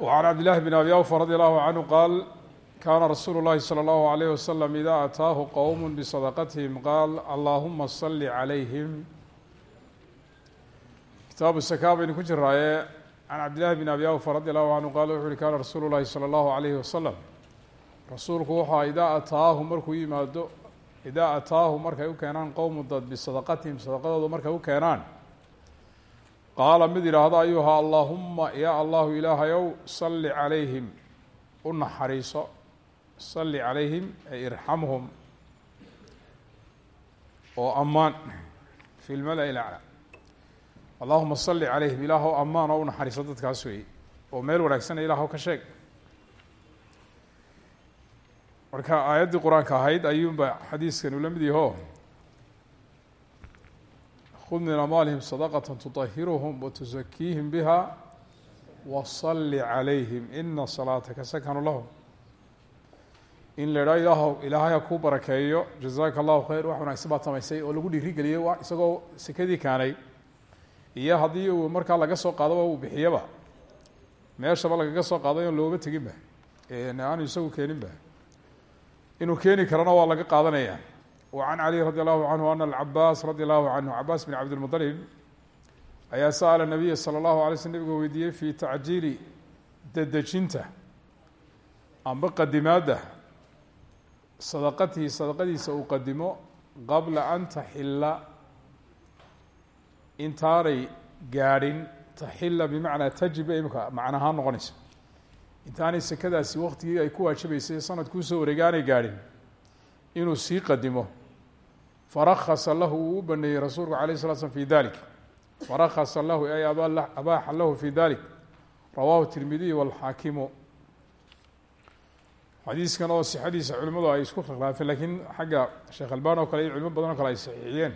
وعن عبد الله بن أبي أوفى رضي الله عنه قال كان رsuل الlahi صلى الله عليه وسلم إذا أtاaه qوم بصدقتهم قال اللهma صل عليهم kitaabu السكا baynu ku jiraaye عن عبد الله بن أبي أوفى رضي الله عنه qال wuxu uhi kana رasuul الlahi صلى الله عليه وسلم rasuulku wuxua idaa ataahu markuu yimaado idaa ataahu markay u keenaan qowmu dad bisadaqatihim sadaqadooda markay u keenaan qaala mid yidhaahdo ayuha allahuma ya allahu ilaahayow salli calayhim. U naxariiso salli calayhim ay irxamhum. Oo ammaan fi lmala-i lacla allahuma salli calayhim ilaahw ammaan oo u naxariiso dadkaas weeye oo meel wanaagsana ilaahw ka sheeg. Marka aayaddii qur'aanka ahayd ayuunba xadiiskan ula mid yaho khud min amwaalihim sadaqata tuطahiruhum watusakiihim biha wasalli calayhim ina salaataka sakanu lahum. In la idhaho ilaahw ilaahay ha kuu barakeeyo. Jazaaka allahu khayr. Wax wanaagsan baad samaysay oo lagu dhiirigeliyey isagoo sekadii keenay iyo haddii uu markaa laga soo qaadaba uu bixiyaba. Meeshaba lagaga soo qaaday oon looma teginba aanu isagu keeninba inuu keeni karana waa laga qaadanaya وعن علي رضي الله عنه أن العباس رضي الله عنه عباس بن عبد المطلب ayaa sأل النبي صلى الله عليه sل نبga weydiiyey في تacjiili dedejinta amba qadimaada sadaqatihi sadaqadiisa uu qadimo qabla an taxila intaanay gaadhin taxila bimacnaa tajiba imika macnahaan noqonaysa intaanay sekadaasi waktigii ay ku waajibaysay sanadkuu soo wareegaanay gaadhin inuu sii qadimo farahasa lahu wuu u baneeyey rasuulku alayh slat slm fi dalik. Farahasa lahu ay abaaxa lahu fi dalik. Rawahu tirmidiy wاlxaakimu xadiiskan oo sixadiisa culimadu ay isku khilaafeen lakiin xagga sheekh albaan oo kale iyo culimo badan oo kale ay saxiixiyeen.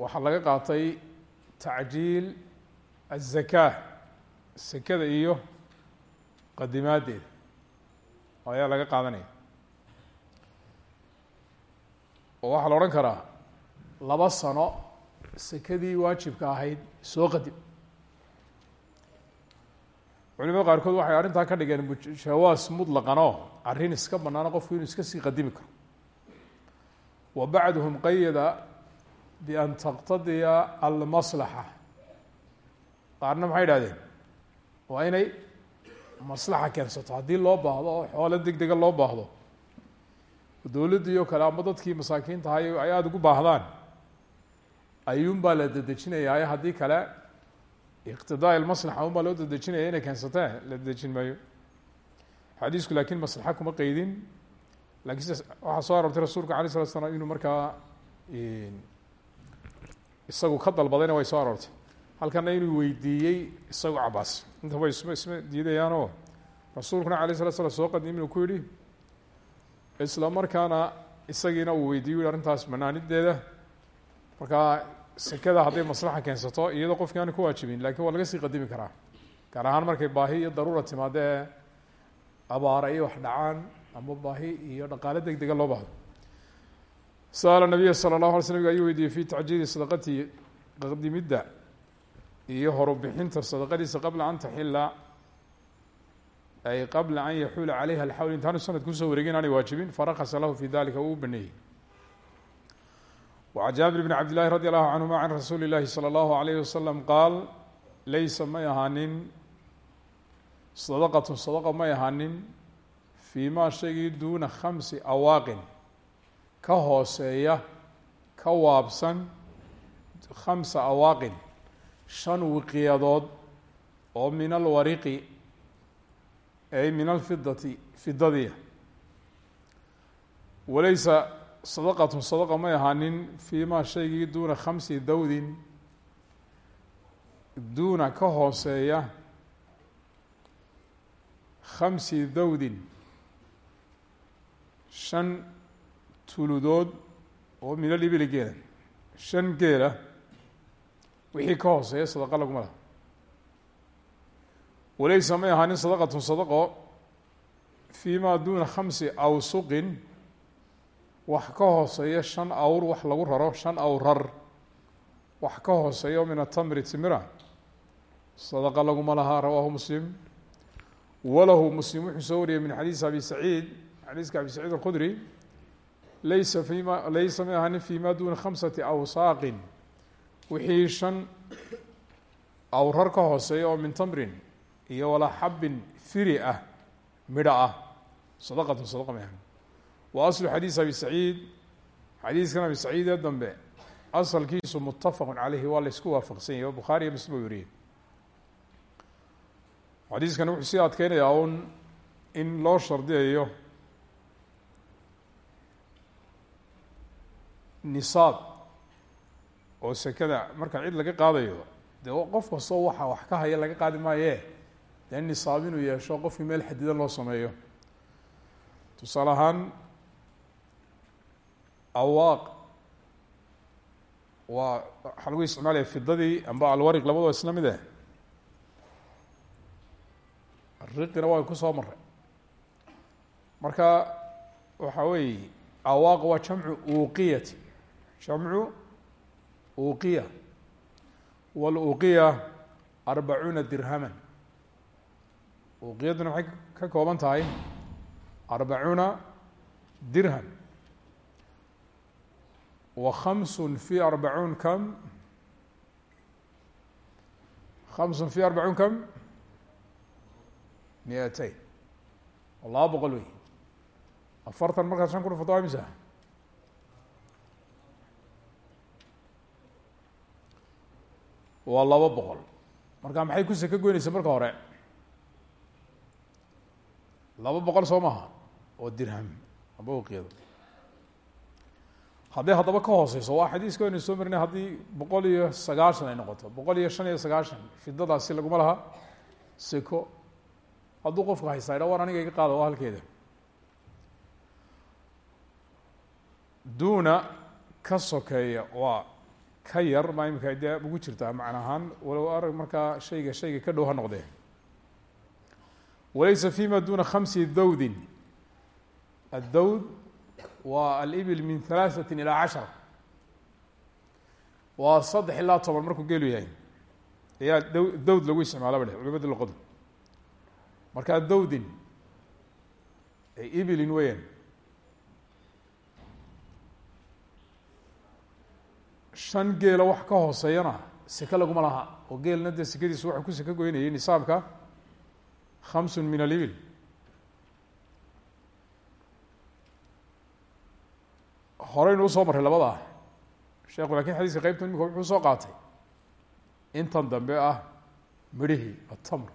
Waxaa laga qaatay tacjiil aلzakaa sekada iyo qadimaaddeeda. Ayaa laga qaadanaya oo waxaa la odhan karaa laba sano sekadii waajibka ahayd soo qadim culimada qaarkood waxay arrintaa ka dhigeen jawaas mutlaqanoo arrin iska banaano qofku inuu iska sii qadimi karo. Wa bacduhum qayada bian taqtadiya almaslaxa. Qaarna maxay idhahdeen waa inay maslaxa keensato. Haddii loo baahdo oo xoolo deg dega loo baahdo dowladdii oo kale ama dadkii masaakiinta ahay ay aada ugu baahdaan. Ayuunbaa la dedejinayaa haddii kale iqtidaa ilmaslaxa unbaa loo dedejinaya inay keensatee la dedejin maayo. Xadiisku laakiin maslaxa kuma qeydin lakiin s waxaa soo arortay rasuulka alay slat slam inuu markaa isagu ka dalbadayna way soo aroortay halkana inuu weydiiyey isagu cabaas intaba isma isma diidayaanoo rasuulkuna alay slat slam soo qadim inuu ku yihi isla markaana isagiina uu weydiiyo yihi arrintaas banaanideeda markaa sekada hadday maslaxa keensato iyadoo qofki aana ku waajibin laakiin waa laga sii qadimi karaa. Gaar ahaan markay baahi iyo daruura timaado ee abaara iyo wax dhacaan ama baahi iyo dhaqaale deg dega loo baahdo. Sa'ala nabiya sala allahu alay sl nabig ayuu weydiiyey fi tacjiili sadaqatihi qadimidda iyo horubixinta sadaqadiisa qabla an taxila ay qabla an yaxuula calayha alxawl intaanu sanad ku soo wareegay inaanay waajibin farakasa lahu fi dalika uu u baneeyey wacan jaabir bn cabd illahi radi allahu canhuma can rasuuli اllahi salى allahu alayh wasalam qaal laysa may ahaanin sadaqatu sadaqa may ahaanin fii ma shaygii duuna khamsi awaaqin ka hooseeya ka waabsan khamsa awaaqin shan wiqyadood oo min alwariqi ay min alfidati fidadiya walaysa sadaqatun sadaqa may ahaanin fii ma shaygii duuna khamsi dawdin duuna ka hooseeya khamsi dawdin shan tuludood oo minal ibili geela shan geela wixii ka hooseeya sadaqa laguma laha walaysa may ahaanin sadaqatun sadaqo fii ma duuna khamsi awsuqin wax ka hooseeya shan awr wax lagu raro shan awrar wax ka hooseeya oo min atamri timira. Sadaqa laguma lahaa rawaahu muslim. Walahu muslim wuxuu soo wariyey min xadiis abi saciid xadiiska abi saciid alkhudri. Laysa fima laysa ma ahanin fi ma duna khamsati awsaaqin wixii shan awrar ka hooseeya oo min tamrin iyo walaa xabin firi ah midho ah. Sadaqatu sadaqa ma ahan wa aslu xadiis abi saciid. Xadiiskan abi saciid ee dambe asalkiisu mutafaqu caleyhi waa la isku waafaqsan yahy o bukhaari iyo muslim xadiiskani wuxuu sii adkeynayaa un in loo shardiyayo nisaab oo sekada marka cid laga qaadayo dee qof kastoo waxa wax ka haya laga qaadi maaye dee nisaab inuu yeesho qofkii meel xadidan loo sameeyo. Tusaale ahaan awaaq waa waxaa lagu isticmaalaya fidadii amba alwariq labadoo isla mid eh. Riqina waa ku soo maray marka waxa weeye awaaq waa jamcu uqiyati jamcu uqiya waluqiya arbacuuna dirhaman uqiyaduna maxay ka kooban tahay arbacuuna dirham. Wa khamsun fi arbacuun kam? Khamsun fi arbacuun kam? Miateyn laba boqol wey. Afartan markaad shan ku dhufato waa waa laba boqol. Marka maxay ku seke goynaysa marka hore laba boqol soo maha oo dirham. Amba uqiyado hadday haddaba ka hooseyso waa xadiiska aynu soo marinay haddii boqol iyo sagaashan ay noqoto. Boqol iyo shan iyo sagaashan fidadaasi laguma laha seko hadduu qofku haystaa idha war aniga iga qaada waa halkeeda. Duuna ka sokeeya waa ka yar maa imika dee ugu jirtaa macna ahaan walow arag markaa shayga shayga ka dhow ha noqdee walaysa fima duna khamsi dawdin addawd waa alibil min halaaثati ilaa cashara waa saddex ilaa toban markuu geelu yahay ayaa d dawd lagu isticmaala ba dheh culimada luqadu markaa dawdin weeyaan shan geela wax ka hooseeyana seke laguma laha oo geelna dee sekadiisu waxuu ku seke goynayay nisaabka khamsun min alibil horeynu u soo marray labadaa sheekhu laakiin xadiiska qeybtan imika wuxuu soo qaatay intan dambe ah midhihii atamr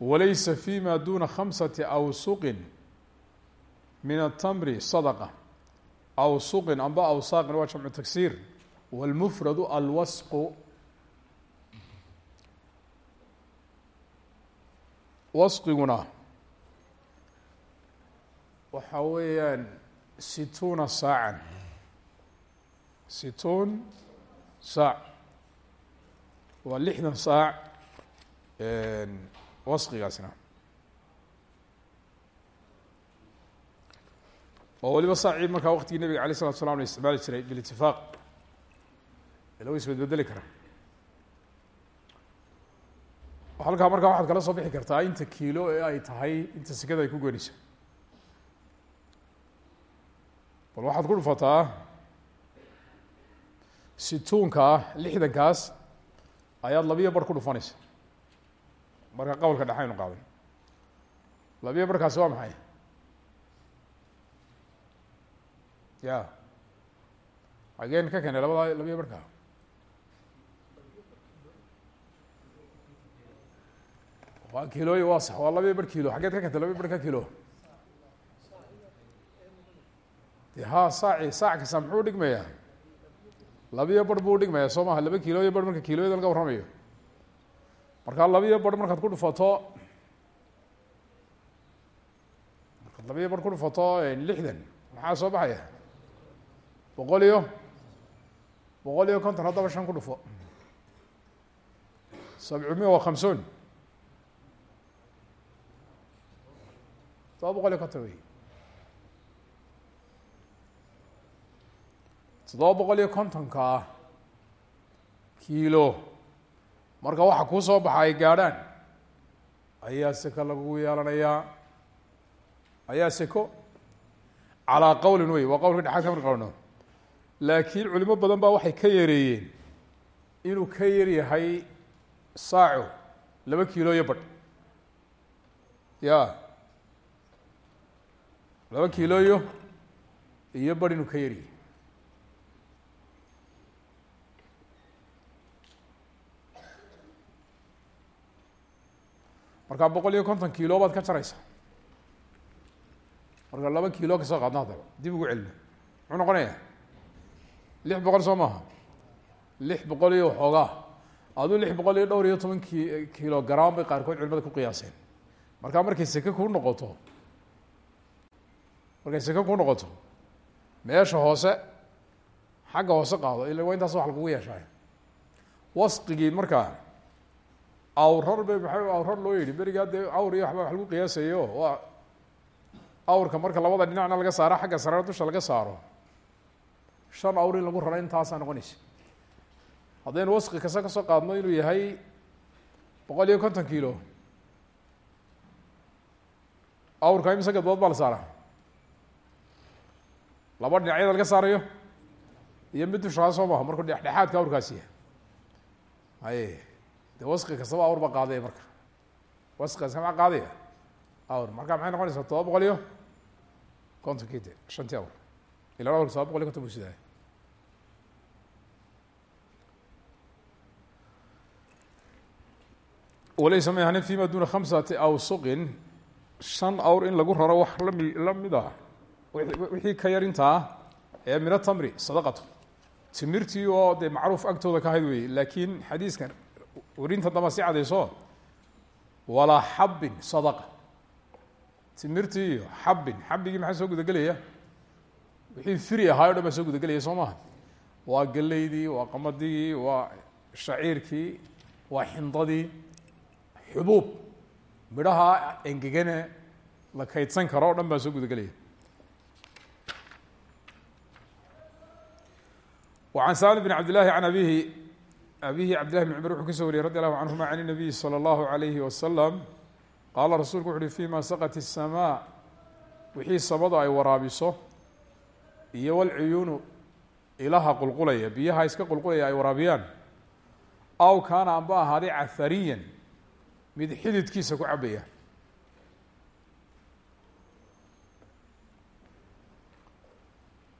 walaysa fima duna khamsati awsuqin min atamri sadaqa awsuqin amba awsaaqin waa jamcu tagsiir wاlmufradu alwasqu wasqiguna. Waxa weeyaan situuna saacan. Situun saac. Waa lixdan saac wasqigaasina. Oo waliba saacii markaa waqtigii nabiga alay slatu slam la isticmaali jiray bilitifaaq ila wa isbedbedeli kara halkaa markaa waxaad kala soo bixi kartaa inta kiilo ee ay tahay inta sekada ay ku goynayso. Bal waxaad ku dhufataa situunkaa lixdankaas ayaad labiyo bar ku dhufanaysa. Marka qowlka dhex aynu qaadan. Labiyo barkaasi waa maxay? Ya xageen ka keenay labada labiyo barka waa kilooy waa sax waa labiyo bar kilo. Xageed ka keentay labiyo bar ka kilo. Ha saaci saac kasta muxuu dhigmayaa labiyo bar buu dhigmaya soo maha laba kiilo iyo bar marka kiilooyada laga warramayo. Markaa labiyo bar markaad ku dhufato markaad labiyo bar ku dhufato lixdan. Maxaa soo baxaya? Boqol iyo boqol iyo konton haddaba shan ku dhufo. Sabcumiya waa khamsuun todoba boqol iyo konton wey toddoba boqol iyo kontonka kiilo marka waxa kuu soo baxa ay gaadhaan ayaa seko lagugu yeelanayaa ayaa seko calaa qowlin wey waa qowlka dhexaad ka mar qabno laakiin culimo badan baa waxay ka yareeyeen inuu ka yar yahay saaco laba kiilo iyo badh ya laba kiilooyo iyo badh inuu ka yaryahay markaa boqol iyo konton kiilo baad ka jaraysaa marka laba kiilo ka soo qaadna haddaba dib ugu celina. Muxuu noqonayaa? Lix boqol soo maaha. Lix boqol iyo waxoogaa aduu lix boqol iyo dhowr iyo toban ki kilo gram bay qaarkood culimada ku qiyaaseen. Markaa markay seke kuu noqoto markay seke kuu noqoto meesha hoose xagga hoose qaado ila waa intaas wax lagugu yeeshaay wasqigii markaa awrar ba maxay awrar loo yihi berigaa dee awr iyo waxba wax lagu qiyaasayo waa awrka marka labada dhinacna laga saaro xagga sarena dusha laga saaro shan awr in lagu raro intaasaa noqonaysa. Haddaynu wasqi kase ka soo qaadno inuu yahay boqol iyo konton kilo awrka imise gadbood baa la saaraa laba dhinacyada laga saarayo. Iyo mid dushaa soo maha markuu dhexdhexaadka awrkaasi yahay. Haye de wasqi kastaba awr ba qaadaya marka. Wasqi kasta maa qaadaya marka maxay noqonaysaa todoba boqol iyo kontonkii de shantii awr. Ilan awrka todoba boqol iyo konton bu sidaaya walaysa ma ahanin fima duna khamsati awsuqin shan awr in lagu raro wax la mid ah wixii ka yarintaa ee mina tamri sadaqatu. Timirtii oo dee macruuf agtooda ka ahayd wey laakiin xadiiskan warinta damba si cadayso walaa xabbin sadaqa. Timirtii iyo xabbin xabbigii maxaa soo gudagelaya? Wixii firi ahaa o dhan soo gudagelaya soo maha waa geleydii waa qamadigii waa shaciirkii waa xindadii xubuub. Midhaha engegane la kaydsan karo dhan baa soo gudagelaya وعن سالم بن عبد الله عن أبيه أبيه عبد الله بن cمر وxuu kasoo wariyey رضي الله عنهma عن النبي صلى الله عليه وسلم qاala rasuulku وxu uhi فيma sqت السماء wixii samadu ay waraabiso iyo wاlcuyuunu ilaha qulqulaya biyaha iska qulqulaya ay waraabiyaan aw kaana amba ahaaday cathariya mid xididkiisa ku cabaya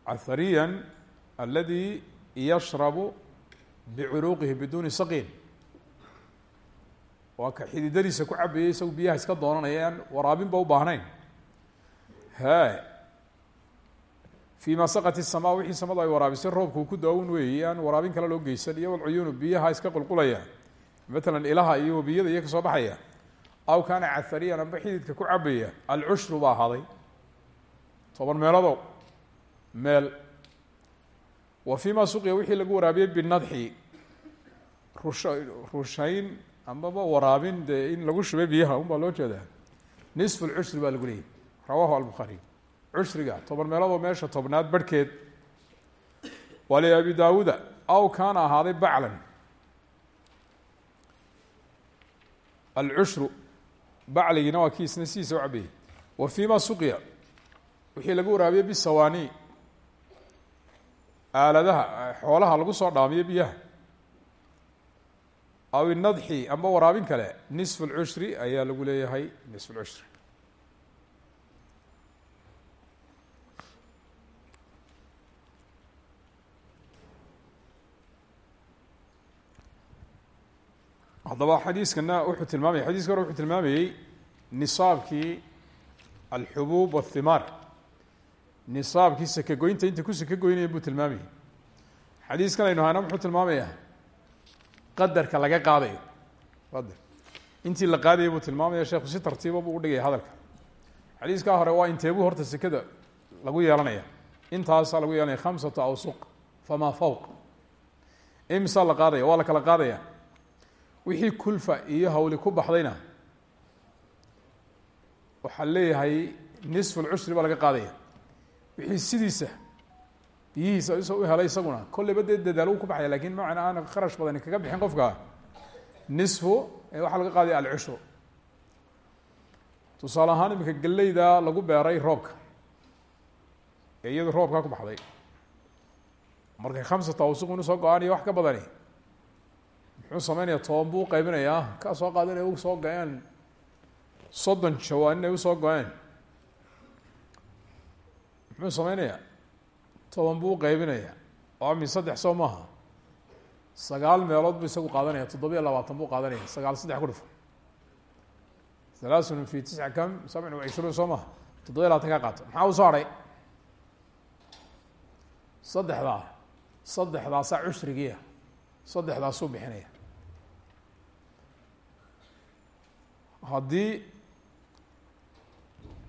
cathariya aladi yashrabu bicuruuqihi biduuni saqiin. Waa ka xididadiisa ku cabayay isagu biyaha iska doonanaya aan waraabinba u baahnayn. He fii ma saqat isamaa wixii samadu ay waraabisay roobkuu ku daawun weeyey aan waraabin kale loo geysan iyo walcuyuunu biyaha iska qulqulaya. Matalan ilaha iyo webiyada iyo ka soo baxaya. Aw kaana cathariyan amba xididka ku cabaya alcushru baa ahaaday. Toban meelodo meel wa fii ma suqiya wixii lagu waraabiyey binadxi. Rush rushayn amaba waraabin dee in lagu shubay biyaha un baa loo jeedaa. Nisfu lcushri baa lagu leeyay rawahu albukhaariy cushriga toban meeloodoo meesha tobnaad barhkeed. Waa li abi daawuuda aw kaana ahaaday baclan. Alcushru bacligiina waa kii isna sidiisa u wa fii ma suqiya wixii lagu waraabiyey bisawaani aaladaha xoolaha lagu soo dhaamiyo biyaha. Aw inadxi amba waraabin kale nisfu lcushri ayaa lagu leeyahay nisfu lcushri haddaba xadiiskana wuxuu tilmaamaya xadiiska hore wuxuu tilmaamayey nisaabkii alxubuub waathimaar nisaabkii sakagoynta inta ku sakagoynaya buu tilmaamayay xadiiskan aynu hayna muxuu tilmaamayaa qadarka laga qaadayo. Qadar intii la qaadaya buu tilmaamaya sheekhu si tartiiba buu udhigaya hadalka. Xadiiskaa hore waa inteebuu horta sekada lagu yeelanaya. Intaasaa lagu yeelanaya khamsatu awsuq famaa fawq. Imsaa la qaadaya waa la kala qaadaya. Wixii kulfa iyo hawli ku baxdayna waxaa leeyahay nisfu lcushri baa laga qaadaya wixii sidiisa biyihiisa isoo u helay isaguna. Kolleyba dee dadaal uu ku baxaya laakiin macna aan kharash badani kaga bixin qofka. Nisfu waxaa laga qaadaya alcushru tusaale ahaan iminka geleyda lagu beeray roobka. Ee iyadu roobkaa ku baxday. Markay khamsata awsuqin u soo go'aan iyo wax ka badani. Muxuu sameynaya toban buu uqaybinayaa kaa soo qaada inay u soo go-een soddon jawaan inay u soo go-een muxuu sameynayaa toban buu uqaybinaya oo min saddex soo maaha. Sagaal meelood buu isagu qaadanaya. Toddobiya labaatan buu qaadanaya. Sagaal saddex ku dhufo. Halaasun fi tisca kam? Sabcin wa cishruun soo maha toddobiya labatan kaa qaato. Maxaa u soo hadhay saddexdaa. Saddexdaasaa cushrigiia saddexdaasuu bixinaya. Haddii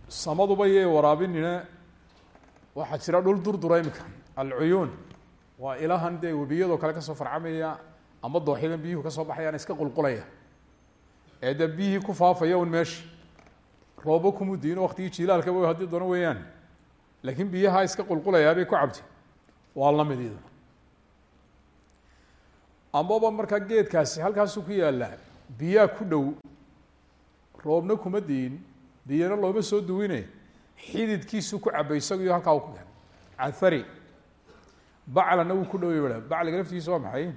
samaduba yay waraabinina waxaa jira dhul durdura imika. Alcuyuun waa ilahan dee webiyadoo kale ka soo farcamaya ama dooxyadan biyuhu ka soo baxayaan iska qulqulaya. Ee dee biyihii ku faafaya un meesha roobo kumu diino waktigii jilaalka w haddii doono weeyaan. Laakiin biyaha iska qulqulayaa bay ku cabti waa la mid iyaduna. Amaba markaa geedkaasi halkaasuu ku yaallaa. Biyaa ku dhow. Roobna kuma diin. Biyana looma soo duwine xididkiisuu ku cabay isagiyo halkaa ku ken cathari baclana wuu ku dhoway ba bacliga laftigiisa waa maxay?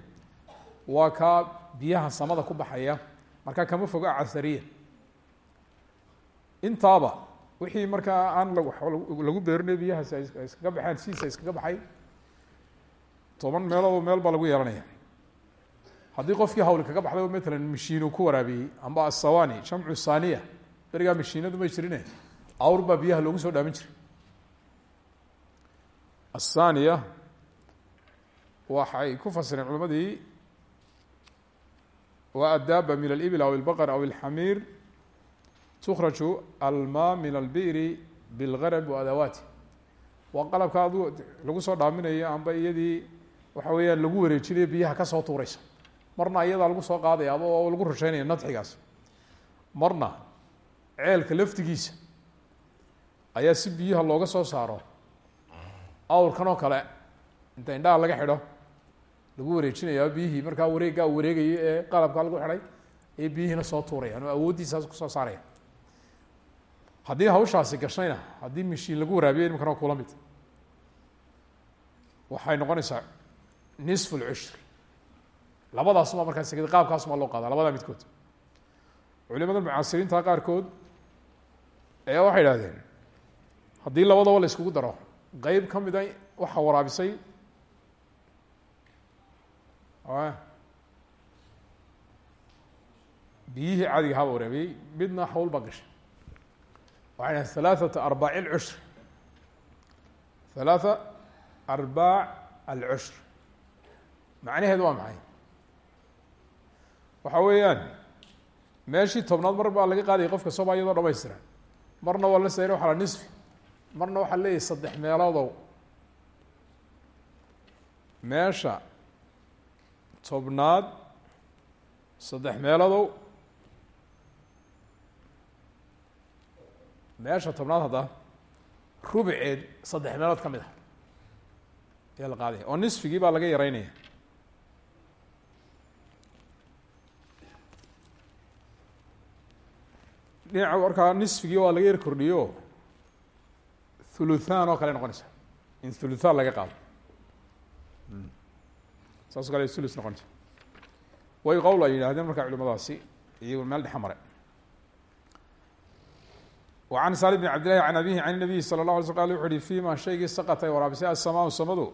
Waa kaa biyaha samada ku baxaya. Markaa kama foga cathariya. Intaaba wixii markaa aan lagu beerinay biyahaasi ay iskaga baxeen siisa iskaga baxay toban meeloodoo meel baa lagu yeelanaya. Haddii qofkii hawli kaga baxday oo matalan mashiinu ku waraabiyey amba asawani jamcu saniya berigaa mashiinadu may jirine awr baa biyaha loogu soo dhaamin jiray. Asaniya waxay ku fasireen culimadii waa addaaba min alibil aw ilbaqr aw ilxamiir tukhraju alma min albiri bilgarab wa adawaati waa qalabka lagu soo dhaaminayo amba iyadii waxa weeyaan lagu wareejinayo biyaha ka soo tuureysa marna iyadaa lagu soo qaadaya ama lagu rusheynaya nadxigaas. Marna ceelka laftigiisa ayaa si biyaha looga soo saaro. Awrkan oo kale inta indhaha laga xidho lagu wareejinaya biyihii markaa wareeggaa wareegaya ee qalabkaa lagu xidhay ayay biyihiina soo tuurayaan oo awooddiisaas ku soo saaraya haddii hawshaasi gashayna haddii mashiin lagu waraabiyo imikana kula mid. Waxay noqonaysaa nisf lcushr labadaasuma markaa sekada qaabkaasuma loo qaada labadaa midkood. Culimada mucaasiriinta qaarkood ayaa waxay idhahdeen haddii labadaba la iskugu daro qeyb ka mida waxaa waraabisay biyihii caadiga haba waraabiyey midna hawl baa gashay. Waxay dhahen halaaثata arbaac اlcushr halaatha arbaac alcushr. Macnaheedu waa maxay? Waxa weeyaan meeshii tobnaad mar baa laga qaadaya qofka sooma iyadoo dhamaystiran marna waa la sayra waxa la nisfi marna waxaa leeyahay saddex meeloodow meesha tobnaad saddex meelodow meesha tobnaad hadda rubiceed saddex meelood ka mid ah. Ayaa la qaadaya oo nisfigii baa laga yareynaya dhinaca markaa nisfigii waa laga yar kordhiyo thuluthan oo kale noqonaysa in thuluthan laga qaado saas o kale thuluth noqonaysa way qowl ay yidhahdeen markaa culimadaasi iyago meel dhexe mare وعن sالم بن عبد لله عن أبيه عن النبي صلى الله علي sل qال وxu uhi فيma shaygii saqطay waraabisay الsmاء samadu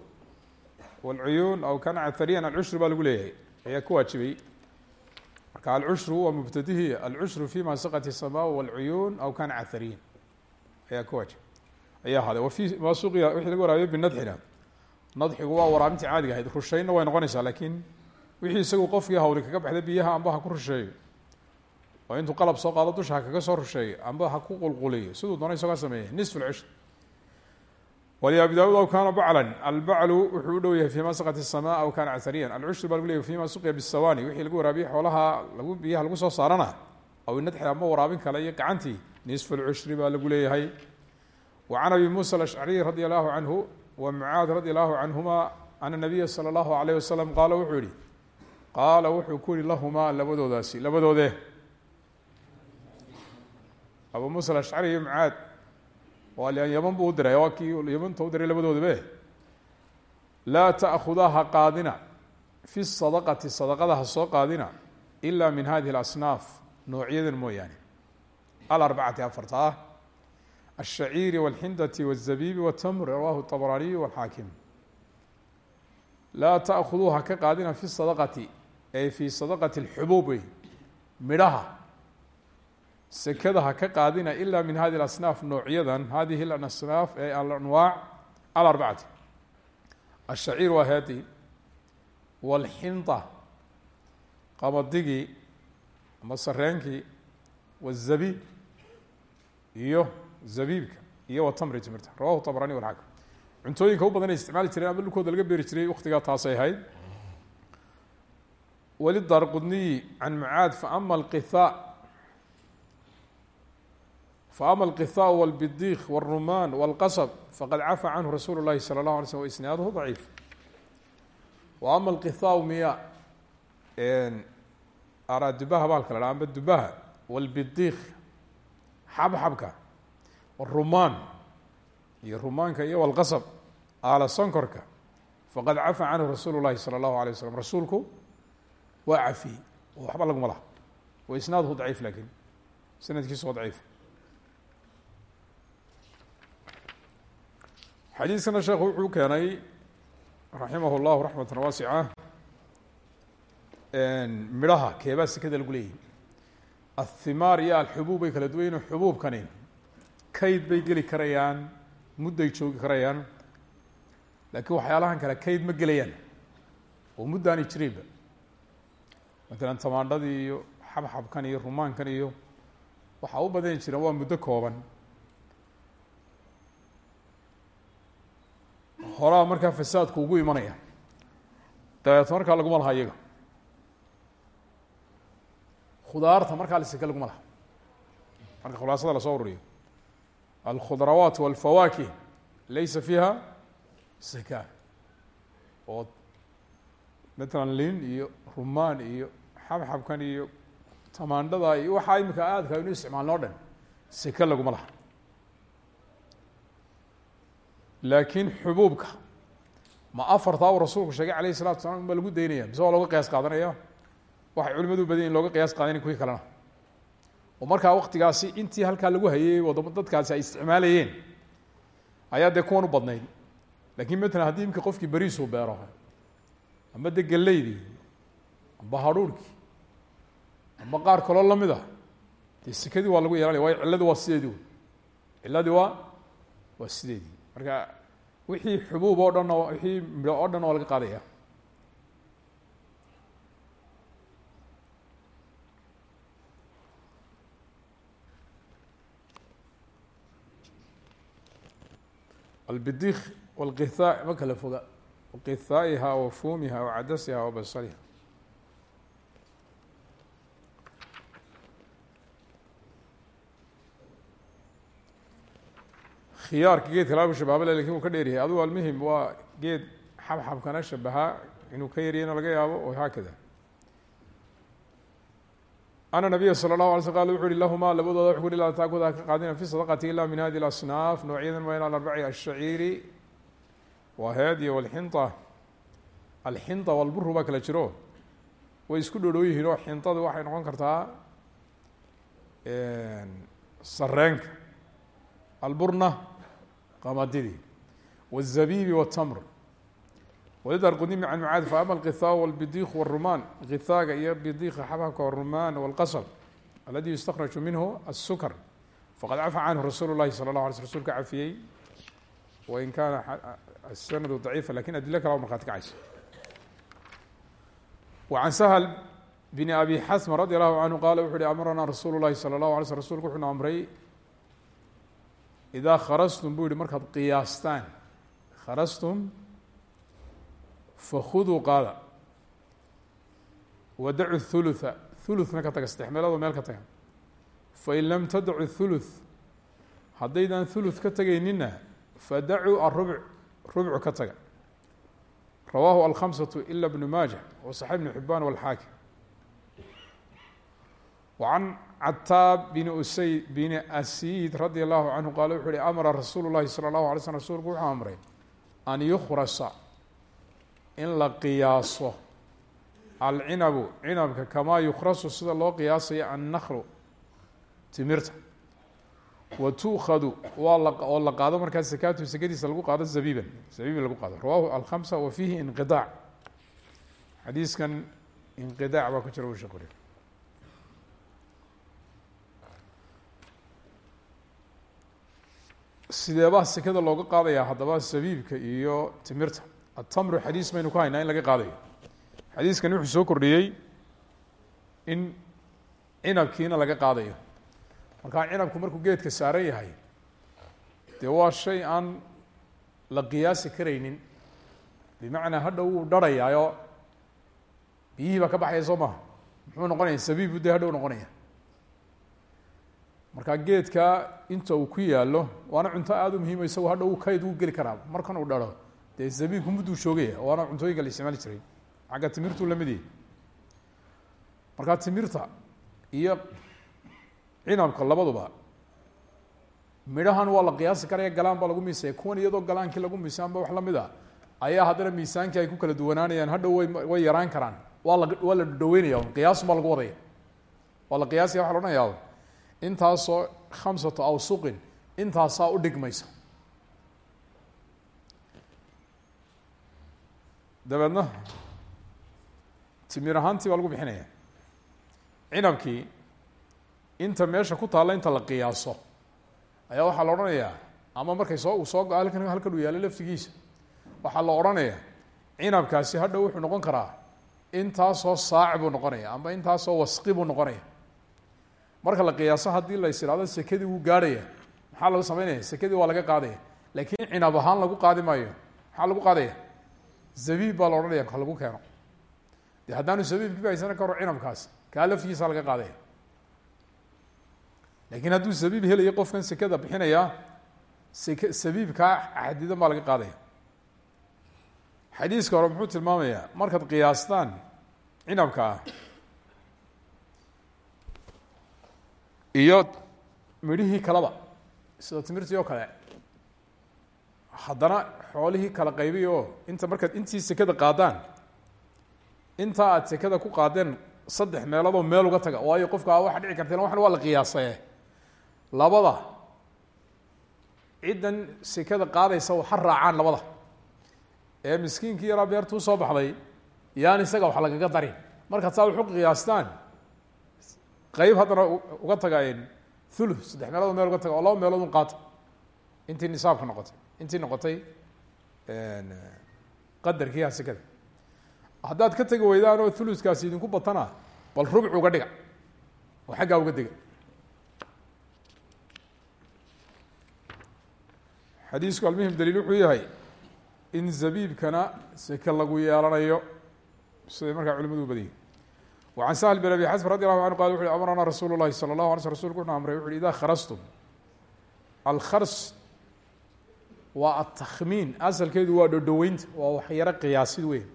والcuyuun aw kana cathariyan alcushru baa lagu leeyahay ayaa ku waajibay marka alcushru waa mubtadihi alcushru فيma saqط الsmاء والcuyuun aw kana cathariyan ayaa ku waajibay ayaa ahaaday wafii ma suqiya wixii laga waraabiyo binadxina nadxigu waa waraabintii caadiga ahayd rushaynna way noqonaysaa laakiin wixii isagu qofkii hawli kaga baxda biyaha amba ha ku rusheeyo. Oo intuu qalab soo qaado dusha ha kaga soo rusheeyo amba ha ku qulquliyo. Siduu doona isagaa sameeyey nisfu lcish wali abi daawud aw kaana baclan albaclu wuxuu u dhow yahay fii ma saqat samaa aw kaana casariyan alcushru baa lagu leeyay fii ma suqiya bisawaani wixii lagu waraabiyo xoolaha lagu biyaha lagu soo saarana aw nadxi ama waraabin kale iyo gacantii nisfu lcushri baa lagu leeyahay. wa can abi musa alashcariy radi allahu canhu wa mucaad radi allahu canhuma ana nabiya salى اllahu alayh wasalam qaala wuxuu yihi qaala wuxuu ku yihi lahumaa labadoodaasi labadoodee abu muusa alashcari iyo mucaad waa lan yaman buu u diray waa kii yamanta u diray labadoodabe laa ta'khudaa ha qaadina fi sadaqati sadaqada ha soo qaadina ila min hadihi اlasnaaf noocyadan mooyaane alarbacati afarta ah الشhacيiri والxindة والزabibi والtmr rawahu الطbraniي والxaakim laa تأkhuduu ha ka qaadina fi الsadqati ay fi sadqaةi الxubuub wey midhaha sekada ha ka qaadina ila min hadi اasnaaf noocyadan hadihi اasnaaf ee alanwaac alarbacati الshaciir waa hadi wاlxinطة qabadigii ama sareenkii والzabiib iyo zabiibka iyo watamri timirta rawahu طabrani walxaakim cuntooyinka u badan ay isticmaali jireen ama dhulkooda laga beeri jiray waktigaa taasay ahayd wlidaar qudniyi can mucaad faama alqithaa faama alqithaa wاlbidiik wاlrumaan wاlqasb faqad cafa canhu rasuulu اlahi salى اlahu alay slm waisnaaduhu daciif wa ama alqithaa miya araa dubaha baalka la dha amba dubaha wاlbidiik xabxabka rumaan iyo rumaanka iyo walqasab aala sonkorka faqad cafa canhu rasuulu llahi salى اllahu alay waslm rasuulku waa cafiyey oo waxba laguma laha wa isnaaduhu daciif lakin sanadkiisu waa daciif xadiiskana sheekhu wuxuu keenay raximah اllahu raxmata waasica midhaha keebaa sekada lagu leeyahy athimaar iyo alxubuub bay kala duwan yihin xubuubkani kayd bay geli karayaan mudday joogi karayaan laakiin waxyaalahan kale kayd ma gelayaan. Oo muddaanay jiriinba matalan tamaandhadii iyo xabxabkan iyo rumaankan iyo waxaa u badan jiraan waa muddo kooban. Horaa markaa fasaadku ugu imanaya. Dabeet markaa laguma laha iyaga. Khudaarta markaa liseke laguma laha. Marka khulaasada la soo ururiyo alkhudrawaat walfawaakih laysa fiiha saka oo matalan lin iyo rumaan iyo xabxabkan iyo tamaandhada iyo waxaa imika aadka aynu isticmaalno o dhan seke laguma laha laakiin xubuubka ma afartaa uu rasuulku sheegay alayh الsalatu salam ma lagu daynaya mise waa looga qiyaas qaadanaya waxay culimadu badin in looga qiyaas qaadanin kuwii kalena oo markaa waktigaasi intii halkaa lagu hayay wadamo dadkaasi ay isticmaalayeen ayaa dee kuwan u badnayd. Lakin matalan haddii imika qofkii beriisuu beero ama de geleydii amba hadhuurhkii amba qaar kaloo la mid a dee sekadii waa lagu yeelanaya waayo cilladii waa sideedii wey cilladii waa waa sideedii marka wixii xubuub oo dhan oo wixii midho oo dhan waa laga qaadaya albidikh wاlqithaa ma kala foga qithaa'iha wa fuumiha wa cadasiha wa basaliha khiyaarka geedka laaba shabaaba le laakiin wuu ka dheeryahay adugu almuhim waa geed xabxabkana shabahaa inuu ka yaryana laga yaabo o haakada ana nabiya salى الlahu alay sl qal wuxu uhi lahumaa labadooda wuxu uhi laa taakuda ka qaadina fi sadaqati ila min hadi اlasnaaf noocyadan waa in alarbaci ashaciiri waa heediya walxinطa alxinطa walburu baa kala jiro way isku dhodhow yihiin oo xinطadu waxay noqon kartaa sareenka alburna qamadidii wالzabibi wالtamr wydar qudimi can mucaadi faama alkithaau walbidiikhu warumaan kithaaga iyo bidiikha xababka warumaan walqasab aladi yustakraju minhu asukar faqad cafa canhu rasuulu lahi sala lah ala sl rsulka cafiyey wain kaana sanadu daciifa laakiin adilo kala markhaati kacaysa wacan sahl bni abi xasma radi allahu canhu qaala wuxu uhi amaranaa rasuulu lahi sala allahu alay sl rsulku wuxuna amray idaa kharastum buu yihi markaad qiyaastaan karastum fakhuduu qaada. Wadacu hulutha hulutna ka taga saddex meeloodoo meel ka taga fain lam tadacu huluth haddaydaan huluth ka tegayninna fadacuu arubc rubcu ka taga. Rawaahu alkhamsatu ila bnu maaja wasaxi bnu xibaan walxaakim wacan cataab bini usayd bini asiid radia allahu canhu qaale wuxu uhi amara rasuulu llahi sala allahu alay slm rsulku wuxuu amray an yukhrasa in la qiyaaso. Alcinabu cinabka kamaa yukhrasu sida loo qiyaasayo annaklu timirta. Wa tu'khadu waa oo la qaado markaa sakaatu sakadiisa lagu qaado zabiiban. Zabiiban lagu qaado. Rawahu alkhamsa wa fiihi inqiaac xadiiskan inqiaac baa ku jira u sheekh sideebaa looga qaadayaa haddaba sabiibka iyo timirta atamru xadiis baynu ku haynaa in laga qaadayo xadiiskani wuxuu soo kordhiyey in cinabkiina laga qaadayo markaa cinabku markuu geedka saaran yahay dee waa shay aan la qiyaasi karaynin bimacnaa hadha wuu dharhayaayo biyihii baa ka baxaya soo maha muxuu noqonaya sabiibu dee hadhow noqonaya markaa geedka inta uu ku yaalo waana cunto aada u muhiimo isago hadha uu kayd uu geli karaa markan uu dharo dee zabiibku mudduu shoogaya waana cuntooyinka la isticmaali jiray. Xagga timirtuu la mid yahay markaa timirta iyo cinabka labaduba midhahan waa la qiyaasi karaya galaan baa lagu miisaya kuwan iyadoo galaankii lagu miisay amba wax la mid a ayaa haddana miisaankii ay ku kala duwanaanayaan hadhow way way yaraan karaan. Waa la waa la dhaweynaya qiyaasun baa lagu wadaya. Waa la qiyaasaya waxa la odhanayaa intaasoo khamsatu awsuqin intaasaa u dhigmaysa dabeedna timir ahaantii baa lagu bixinaya. Cinabkii inta meesha ku taalla inta la qiyaaso ayaa waxaa la odhanayaa ama markay soo soo go halkan halkan uu yaallo laftigiisa waxaa la odhanayaa cinabkaasi hadhow wuxuu noqon karaa intaasoo saac buu noqonaya amba intaasoo wasqi buu noqonaya. Marka la qiyaaso haddii la is idhahdo sekadii wuu gaarhaya maxaa lagu sameynaya? Sekadii waa laga qaadaya. Laakiin cinab ahaan lagu qaadi maayo maxaa lagu qaadaya zabiib baa la odhanaya ka lagu keeno. De haddaanu zabiibkiiba haysana ka hor cinabkaasi kaa laftigiisa laga qaadaya laakiin hadduu zabiib helayo qofkan sekada bixinaya sek sabiibkaa xadidan baa laga qaadaya. Xadiiska hore muxuu tilmaamayaa markaad qiyaastaan cinabkaa iyo midhihii kaleba sida timirtii oo kale haddana xoolihii kala qaybiy oo inta markaad intii sekada qaadaan intaa aad sekada ku qaadeen saddex meeloodoo meel uga taga waayo qofka waxa dhici karta waxan waa la qiyaasaye labada ciddan sekada qaadaysa waxa raacaan labada. Ee miskiinkii yaraa beertuu soo baxday yaan isaga wax lagaga darin. Markaad saa waxu qiyaastaan qayb haddana uga tagaayeen thulu saddex meelood meel uga taga oo laba meelood un qaata. Intii nisaabka noqotay intii noqotay qadarkii hasikada haddaad ka tegi weydaan oo uluskaasi idinku batana bal rubc uga dhiga. Oo xaggaa uga dega xadiisku almuhim daliil wuxuu yahay in zabiibkana seke lagu yeelanayo siday markaa culimadu u badanyay wacan sahl bin abi xasb radi allahu anhu qal wuxu uhi amranaa rasuulu llahi sala llah ala sl rasulku wuxuu amray wuxu uhi idaa kharastum. Alkars waa atakmiin asalkeedu waa dhowdhoweynta waa waxyaro qiyaasid weyn.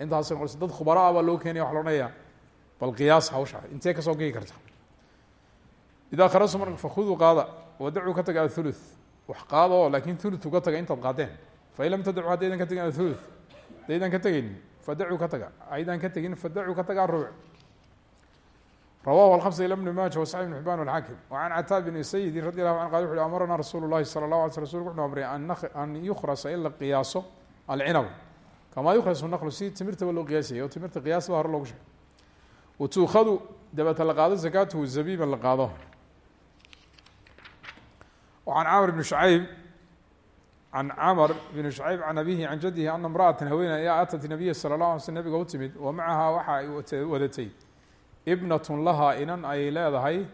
Intaas noqoysa dad khubaraa baa loo keenaya waa lonaya bal qiyaas hawsha intee ka soo gegi karta? Idaa kharastum marka fakuduu qaada wadacuu ka taga athuluth wax qaadoo laakiin thulutu ka taga intaad qaadeen fain lam tadacu haddaydan ka tagin athuluth haddaydan ka tegaynin fadacuu ka taga. Aydaan ka tegin fadacuu ka taga arubuc rawahu alhamsa ila bni maaja wasaxi bn xibaan alxaakim wacan cataab bni sayidi radi allahu an qal wuxu uhi amarna rasuulu llahi sala اllah alay sl rasulku wuxuu amray an yukhrasa in la qiyaaso alcinab kamaa yukhrasu naqlu si timirtaba loo qiyaasayay oo timirta qiyaas ba hore loogu sheegay watuukhadu dabata la qaado zakaatuhu zabiiban la qaado wacan camr bni shucayb can camr bn shucayb can abihi can jadihi ana imra'ata haweeney ayaa atat nabiya sala اllah alay sl nabiga u timid wa macahaa waxa ay wadatay ibnatun lahaa inan ay leedahay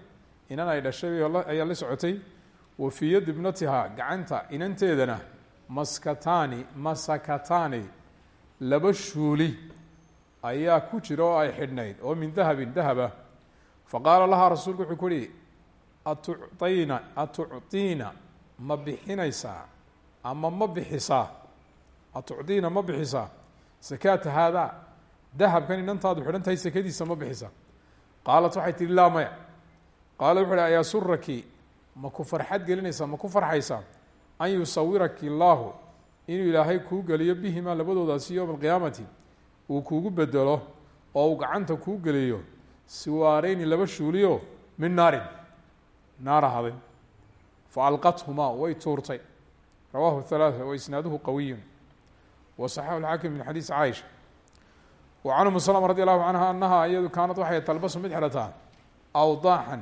inan ay dhashay ayaa la socotay wa fii yadi ibnatihaa gacanta inanteedana maskataani masakataani laba shuuli ayaa ku jira oo ay xidhnayd oo min dahabin dahaba faqaala lahaa rasuulku wuxuu ku uhi atucطiina atucطiina ma bixinaysaa ama ma bixisaa atucطiina ma bixisaa sakaata haadaa dahabkan inantaadu xidhan tahay sekadiisa ma bixisa qaalat waxay tihi laa maya. Qaala wuxu uhi ayasuraki ma ku farxad gelinaysaa? Ma ku farxaysaa? An yusawiraki illaahu inuu ilaahay kuu geliyo bihimaa labadoodaasi yowma alqiyaamati uu kuugu bedelo oo uu gacanta kuu geliyo siwaareyni laba shuuliyo min naarin. Naar ahaday fa alqathumaa way tuurtay. Rawahu halaaa wa isnaaduhu qawiyun wa saxaxu lxaakim min xadiis caaisha can umu slma radi allahu canha anaha iyadu kaanad waxay talbasu mid xidhataa awdaaxan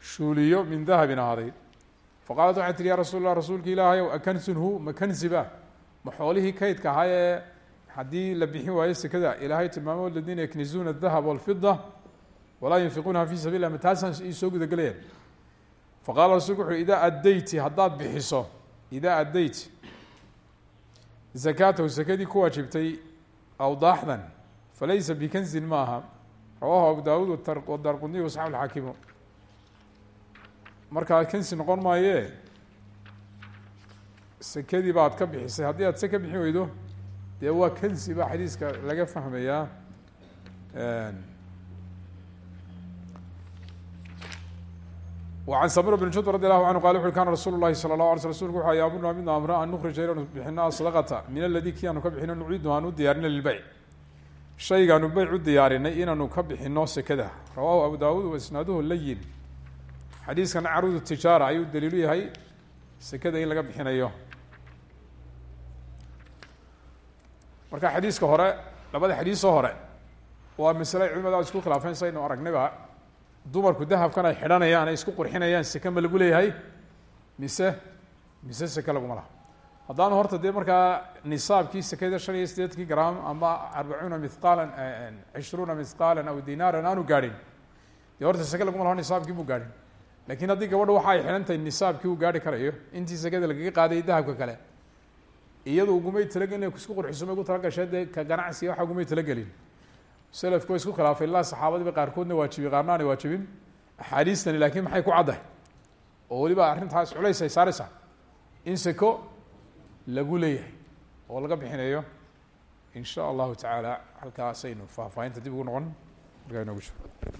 shuuliyo min dahabin ahaaday faqaalat waxay tihi ya rasuul lah rasuulka ilaahayow akansunhu ma kansiba? Ma xoolihii kaydka ahaa ee haddii la bixin waayo sekada ilaahay tilmaamo aladiina yaknizuuna adahab walfida walaa yunfiquunaha fi sabil lah ma taasaan ii soo gudagelaya faqala rasulku wuxu idaa addayti falaysa bikanzin ma aha rawahu abu dawuud wadarquniy wasaxab lxaakimu markaa kansi noqon maaye sekadii baad ka bixisay haddii aad se ka bixin weydo dee waa kansi baa xadiiska laga fahmayaa وعن سمر بن جد رضي الله عنه قال وxu كان رsuل الlahi صلى الله علي sل رsulku وxu yaamurna midna amra an نkrija inanu bixino aصدقةa min اladي kii aanu ka bixino nuciidu aan u diyaarina lilbeyc shaygaanu beyc u diyaarinay inaanu ka bixino sekada. Rawahu abu dawud waisnaaduhu layin xadiiskan caruud tijaara ayuu daliilu yahay sekada in laga bixinayo. Marka xadiiska hore labada xadiisoo hore waa masle culimada isku khilaafeen saynu aragnayba. Dumarku dahabkan ay xidhanayaan ay isku qurxinayaan seke ma lagu leeyahay? Mise mise seke laguma laha haddaanu horta dee markaa nisaabkii sekada shan iyo siddeetankii gram ama arbacuuna mithqaalan cishruuna mithqaalan aw dinaaran aanu gaadhin. Dee horta seke laguma laho nisaabkii buu gaadhin. Lakin haddii gabadha waxa ay tahay nisaabkii uu gaarhi karayo intii sekada lagaga qaadayay dahabka kale iyadu ugumay talagelin isku qurxiso ma gu talagashay dee ka ganacsiga waxa ugumay talagelin. Selafku way isku khilaafay ilaa saxaabadiiba qaarkoodna waajibiyey qaarna waajibin. Axaadiistani laakiin maxay ku caddahay? Oo weliba arrintaas culays ay saaraysaa. In seko lagu leeyahay oo laga bixinayo in sha allahu tacaala halkaasaynu faahfaahinta dib ugu noqon. Markaa inoogu jiro